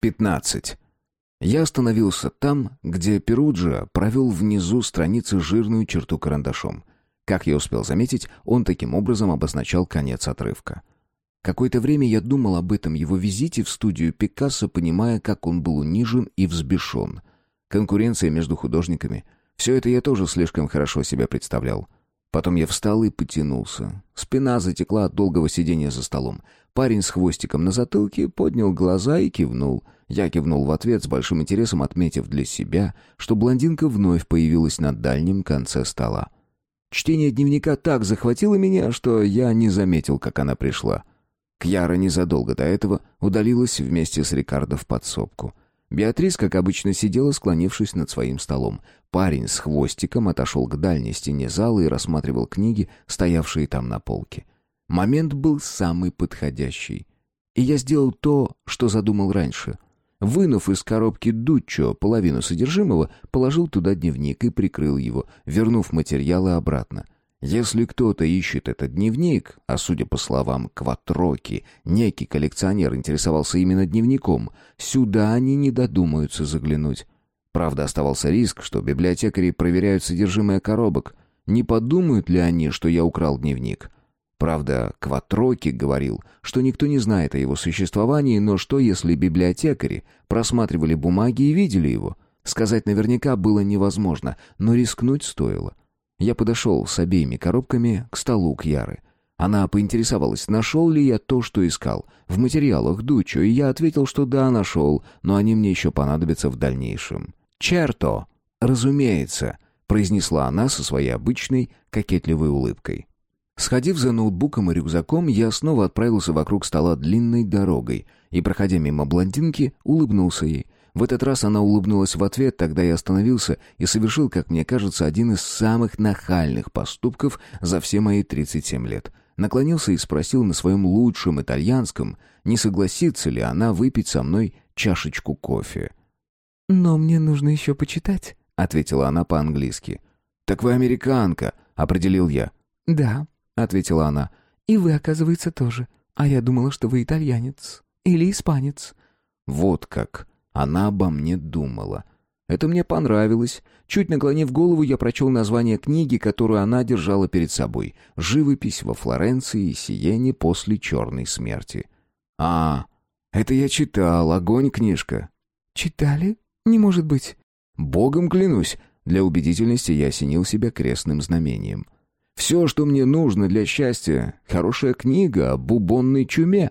15. Я остановился там, где Перуджа провел внизу страницы жирную черту карандашом. Как я успел заметить, он таким образом обозначал конец отрывка. Какое-то время я думал об этом его визите в студию Пикассо, понимая, как он был унижен и взбешен. Конкуренция между художниками. Все это я тоже слишком хорошо себя представлял. Потом я встал и потянулся. Спина затекла от долгого сидения за столом. Парень с хвостиком на затылке поднял глаза и кивнул. Я кивнул в ответ с большим интересом, отметив для себя, что блондинка вновь появилась на дальнем конце стола. Чтение дневника так захватило меня, что я не заметил, как она пришла. Кьяра незадолго до этого удалилась вместе с Рикардо в подсобку. Беатрис, как обычно, сидела, склонившись над своим столом. Парень с хвостиком отошел к дальней стене зала и рассматривал книги, стоявшие там на полке. Момент был самый подходящий. И я сделал то, что задумал раньше. Вынув из коробки Дуччо половину содержимого, положил туда дневник и прикрыл его, вернув материалы обратно — если кто-то ищет этот дневник, а судя по словам Кватроки, некий коллекционер интересовался именно дневником, сюда они не додумаются заглянуть. Правда, оставался риск, что библиотекари проверяют содержимое коробок. Не подумают ли они, что я украл дневник? Правда, Кватроки говорил, что никто не знает о его существовании, но что если библиотекари просматривали бумаги и видели его? Сказать наверняка было невозможно, но рискнуть стоило. Я подошел с обеими коробками к столу Кьяры. Она поинтересовалась, нашел ли я то, что искал. В материалах Дучо, и я ответил, что да, нашел, но они мне еще понадобятся в дальнейшем. «Черто!» «Разумеется», — произнесла она со своей обычной кокетливой улыбкой. Сходив за ноутбуком и рюкзаком, я снова отправился вокруг стола длинной дорогой и, проходя мимо блондинки, улыбнулся ей — в этот раз она улыбнулась в ответ, тогда я остановился и совершил, как мне кажется, один из самых нахальных поступков за все мои 37 лет. Наклонился и спросил на своем лучшем итальянском, не согласится ли она выпить со мной чашечку кофе. «Но мне нужно еще почитать», — ответила она по-английски. «Так вы американка», — определил я. «Да», — ответила она. «И вы, оказывается, тоже. А я думала, что вы итальянец. Или испанец». «Вот как», она обо мне думала. Это мне понравилось. Чуть наклонив голову, я прочел название книги, которую она держала перед собой. «Живопись во Флоренции и Сиене после черной смерти». «А, это я читал. Огонь книжка». «Читали? Не может быть». «Богом клянусь». Для убедительности я осенил себя крестным знамением. «Все, что мне нужно для счастья — хорошая книга о бубонной чуме».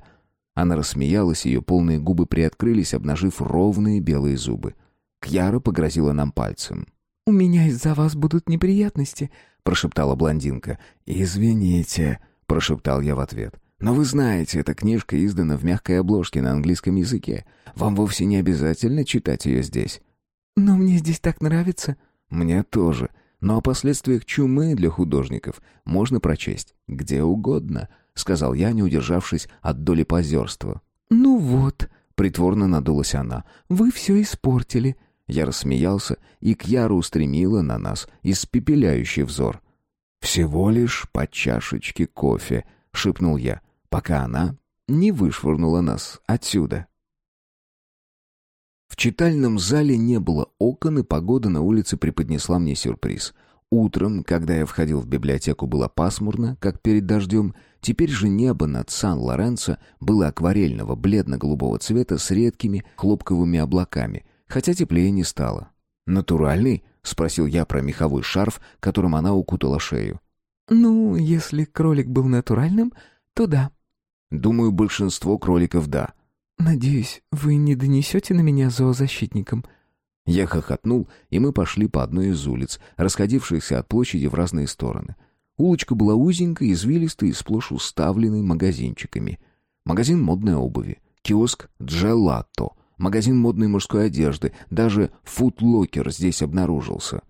Она рассмеялась, ее полные губы приоткрылись, обнажив ровные белые зубы. Кьяра погрозила нам пальцем. «У меня из-за вас будут неприятности», — прошептала блондинка. «Извините», — прошептал я в ответ. «Но вы знаете, эта книжка издана в мягкой обложке на английском языке. Вам вовсе не обязательно читать ее здесь». «Но мне здесь так нравится». «Мне тоже. Но о последствиях чумы для художников можно прочесть где угодно сказал я, не удержавшись от доли позерства. «Ну вот», — притворно надулась она, — «вы все испортили». Я рассмеялся, и Кьяра устремила на нас испепеляющий взор. «Всего лишь по чашечке кофе», — шепнул я, пока она не вышвырнула нас отсюда. В читальном зале не было окон, и погода на улице преподнесла мне сюрприз — Утром, когда я входил в библиотеку, было пасмурно, как перед дождем. Теперь же небо над Сан-Лоренцо было акварельного, бледно-голубого цвета с редкими хлопковыми облаками, хотя теплее не стало. «Натуральный?» — спросил я про меховой шарф, которым она укутала шею. «Ну, если кролик был натуральным, то да». «Думаю, большинство кроликов — да». «Надеюсь, вы не донесете на меня зоозащитникам?» Я хохотнул, и мы пошли по одной из улиц, расходившихся от площади в разные стороны. Улочка была узенькой, извилистой и сплошь уставленной магазинчиками. Магазин модной обуви, киоск «Джелато», магазин модной мужской одежды, даже футлокер здесь обнаружился.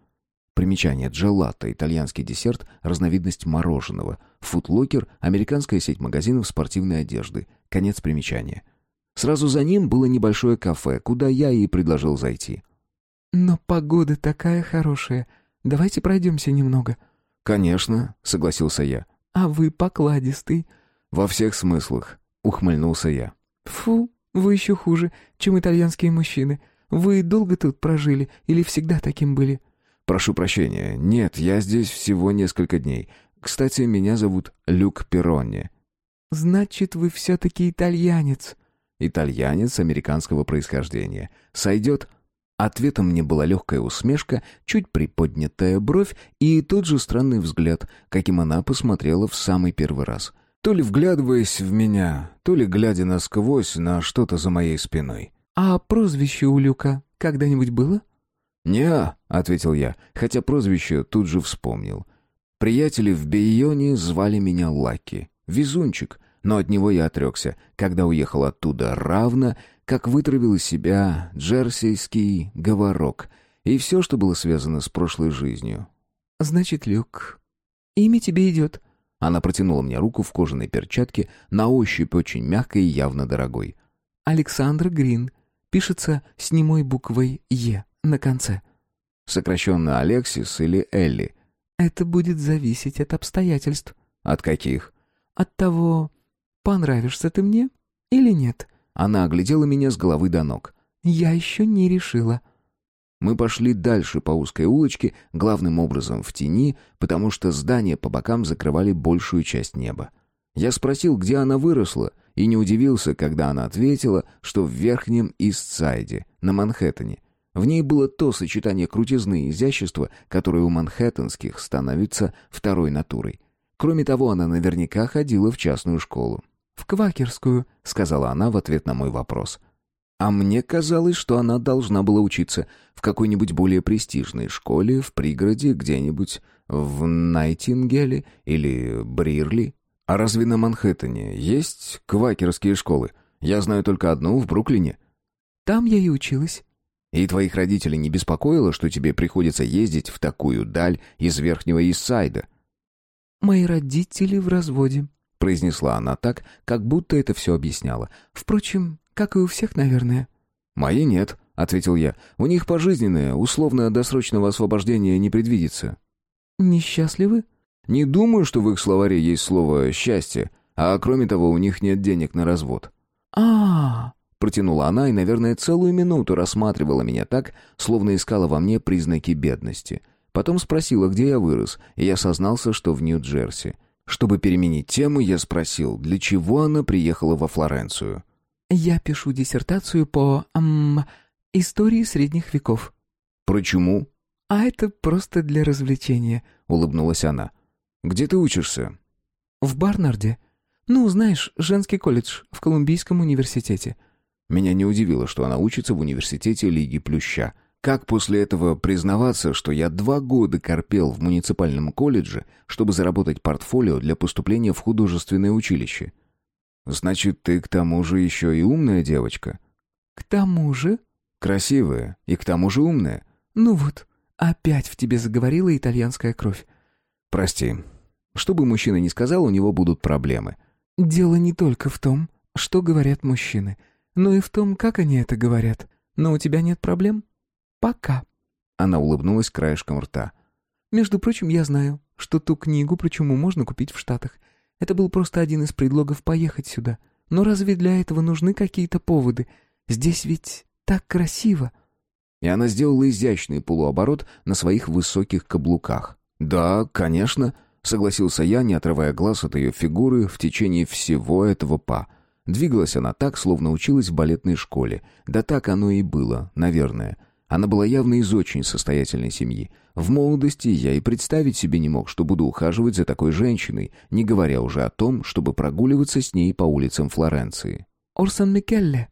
Примечание «Джелато» — итальянский десерт, разновидность мороженого. Футлокер — американская сеть магазинов спортивной одежды. Конец примечания. Сразу за ним было небольшое кафе, куда я и предложил зайти. «Но погода такая хорошая. Давайте пройдемся немного». «Конечно», — согласился я. «А вы покладистый». «Во всех смыслах», — ухмыльнулся я. «Фу, Вы еще хуже, чем итальянские мужчины. Вы долго тут прожили или всегда таким были?» «Прошу прощения. Нет, я здесь всего несколько дней. Кстати, меня зовут Люк Перронни». «Значит, вы все-таки итальянец». «Итальянец американского происхождения. Сойдет?» Ответом мне была легкая усмешка, чуть приподнятая бровь и тот же странный взгляд, каким она посмотрела в самый первый раз. То ли вглядываясь в меня, то ли глядя насквозь на что-то за моей спиной. «А прозвище у Люка когда-нибудь было?» «Не-а», ответил я, хотя прозвище тут же вспомнил. Приятели в Бейоне звали меня Лаки, везунчик, но от него я отрекся, когда уехал оттуда равно, как вытравил из себя джерсийский говорок и все, что было связано с прошлой жизнью. «Значит, Люк, имя тебе идет». Она протянула мне руку в кожаной перчатке, на ощупь очень мягкой и явно дорогой. «Александр Грин. Пишется с немой буквой «Е» на конце». Сокращенно Алексис или Элли. Это будет зависеть от обстоятельств. От каких? От того, понравишься ты мне или нет. Она оглядела меня с головы до ног. Я еще не решила. Мы пошли дальше по узкой улочке, главным образом в тени, потому что здания по бокам закрывали большую часть неба. Я спросил, где она выросла, и не удивился, когда она ответила, что в Верхнем Истсайде, на Манхэттене. В ней было то сочетание крутизны и изящества, которое у манхэттенских становится второй натурой. Кроме того, она наверняка ходила в частную школу. «В квакерскую», — сказала она в ответ на мой вопрос. А мне казалось, что она должна была учиться в какой-нибудь более престижной школе в пригороде где-нибудь в Найтингеле или Брирли. А разве на Манхэттене есть квакерские школы? Я знаю только одну в Бруклине. Там я и училась. И твоих родителей не беспокоило, что тебе приходится ездить в такую даль из Верхнего Иссайда? Мои родители в разводе, произнесла она так, как будто это все объясняла. Впрочем, как и у всех, наверное. Мои нет, ответил я. У них пожизненное, условно досрочного освобождения не предвидится. Несчастливы? Не думаю, что в их словаре есть слово «счастье», а кроме того, у них нет денег на развод. а, -а, -а Протянула она и, наверное, целую минуту рассматривала меня так, словно искала во мне признаки бедности. Потом спросила, где я вырос, и я сознался, что в Нью-Джерси. Чтобы переменить тему, я спросил, для чего она приехала во Флоренцию. «Я пишу диссертацию по... Эм, истории средних веков». «Почему?» «А это просто для развлечения», — улыбнулась она. Где ты учишься?» «В Барнарде. Ну, знаешь, женский колледж в Колумбийском университете». Меня не удивило, что она учится в университете Лиги Плюща. Как после этого признаваться, что я два года корпел в муниципальном колледже, чтобы заработать портфолио для поступления в художественное училище? Значит, ты к тому же еще и умная девочка? К тому же? Красивая и к тому же умная. Ну вот, опять в тебе заговорила итальянская кровь. «Прости. Что бы мужчина ни сказал, у него будут проблемы». «Дело не только в том, что говорят мужчины, но и в том, как они это говорят. Но у тебя нет проблем? Пока». Она улыбнулась краешком рта. «Между прочим, я знаю, что ту книгу про чуму можно купить в Штатах. Это был просто один из предлогов поехать сюда. Но разве для этого нужны какие-то поводы? Здесь ведь так красиво». И она сделала изящный полуоборот на своих высоких каблуках. «Да, конечно», — согласился я, не отрывая глаз от ее фигуры в течение всего этого па. Двигалась она так, словно училась в балетной школе. Да так оно и было, наверное. Она была явно из очень состоятельной семьи. В молодости я и представить себе не мог, что буду ухаживать за такой женщиной, не говоря уже о том, чтобы прогуливаться с ней по улицам Флоренции. «Орсон Микелле».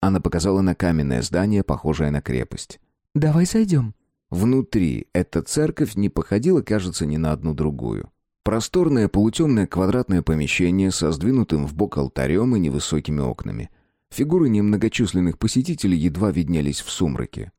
Она показала на каменное здание, похожее на крепость. «Давай зайдем». Внутри эта церковь не походила, кажется, ни на одну другую. Просторное полутемное квадратное помещение со сдвинутым в бок алтарем и невысокими окнами. Фигуры немногочисленных посетителей едва виднелись в сумраке.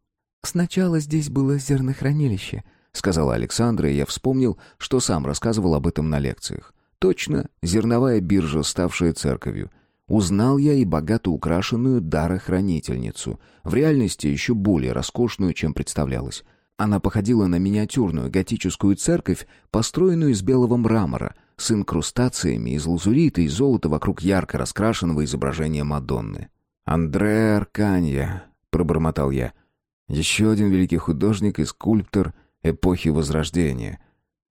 «Сначала здесь было зернохранилище», — сказала Александра, и я вспомнил, что сам рассказывал об этом на лекциях. Точно, зерновая биржа, ставшая церковью. Узнал я и богато украшенную дарохранительницу, в реальности еще более роскошную, чем представлялось. Она походила на миниатюрную готическую церковь, построенную из белого мрамора, с инкрустациями из лазурита и золота вокруг ярко раскрашенного изображения Мадонны. «Андре Арканья», — пробормотал я. «Еще один великий художник и скульптор эпохи Возрождения».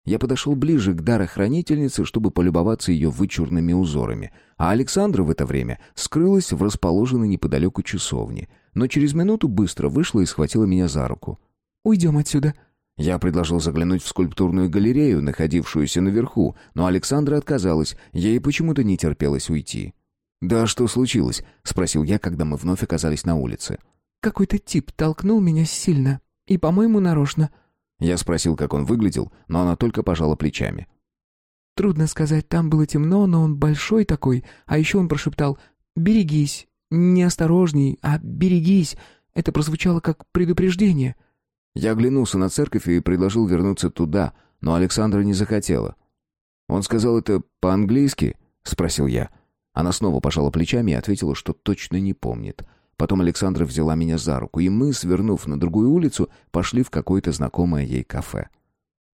Я подошел ближе к дарохранительнице, чтобы полюбоваться ее вычурными узорами, а Александра в это время скрылась в расположенной неподалеку часовне, но через минуту быстро вышла и схватила меня за руку. «Уйдем отсюда», я предложил заглянуть в скульптурную галерею, находившуюся наверху, но Александра отказалась, ей почему-то не терпелось уйти. «Да что случилось?» — спросил я, когда мы вновь оказались на улице. «Какой-то тип толкнул меня сильно. И, по-моему, нарочно». Я спросил, как он выглядел, но она только пожала плечами. «Трудно сказать, там было темно, но он большой такой, а еще он прошептал «Берегись, не осторожней, а берегись». Это прозвучало как предупреждение». Я оглянулся на церковь и предложил вернуться туда, но Александра не захотела. «Он сказал это по-английски?» — спросил я. Она снова пожала плечами и ответила, что точно не помнит. Потом Александра взяла меня за руку, и мы, свернув на другую улицу, пошли в какое-то знакомое ей кафе.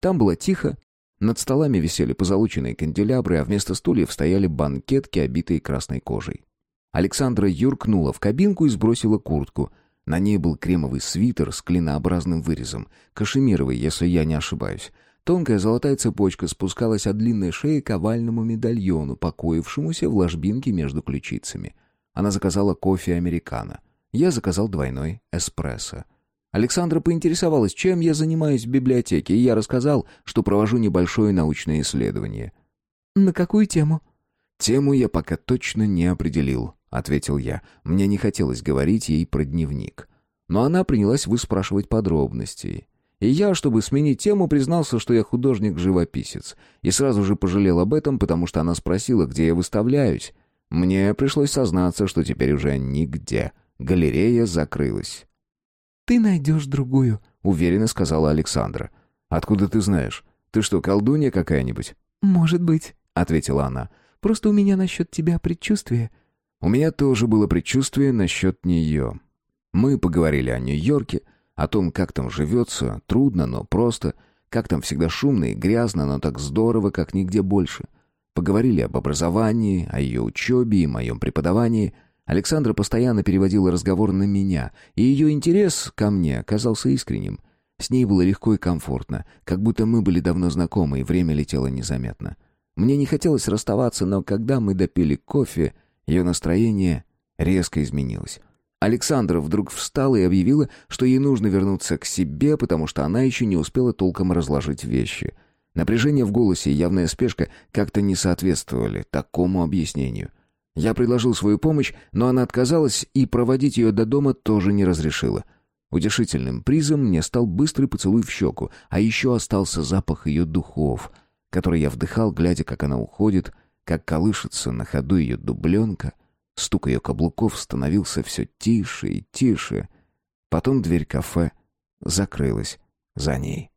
Там было тихо, над столами висели позолоченные канделябры, а вместо стульев стояли банкетки, обитые красной кожей. Александра юркнула в кабинку и сбросила куртку, на ней был кремовый свитер с клинообразным вырезом, кашемировый, если я не ошибаюсь. Тонкая золотая цепочка спускалась от длинной шеи к овальному медальону, покоившемуся в ложбинке между ключицами. Она заказала кофе американо. Я заказал двойной эспрессо. Александра поинтересовалась, чем я занимаюсь в библиотеке, и я рассказал, что провожу небольшое научное исследование. «На какую тему?» «Тему я пока точно не определил. — ответил я. Мне не хотелось говорить ей про дневник. Но она принялась выспрашивать подробности. И я, чтобы сменить тему, признался, что я художник-живописец. И сразу же пожалел об этом, потому что она спросила, где я выставляюсь. Мне пришлось сознаться, что теперь уже нигде. Галерея закрылась. «Ты найдешь другую», — уверенно сказала Александра. «Откуда ты знаешь? Ты что, колдунья какая-нибудь?» «Может быть», — ответила она. «Просто у меня насчет тебя предчувствие. У меня тоже было предчувствие насчет нее. Мы поговорили о Нью-Йорке, о том, как там живется, трудно, но просто, как там всегда шумно и грязно, но так здорово, как нигде больше. Поговорили об образовании, о ее учебе и моем преподавании. Александра постоянно переводила разговор на меня, и ее интерес ко мне оказался искренним. С ней было легко и комфортно, как будто мы были давно знакомы, и время летело незаметно. Мне не хотелось расставаться, но когда мы допили кофе, ее настроение резко изменилось. Александра вдруг встала и объявила, что ей нужно вернуться к себе, потому что она еще не успела толком разложить вещи. Напряжение в голосе и явная спешка как-то не соответствовали такому объяснению. Я предложил свою помощь, но она отказалась и проводить ее до дома тоже не разрешила. Утешительным призом мне стал быстрый поцелуй в щеку, а еще остался запах ее духов, который я вдыхал, глядя, как она уходит, как колышется на ходу ее дубленка. Стук ее каблуков становился все тише и тише. Потом дверь кафе закрылась за ней.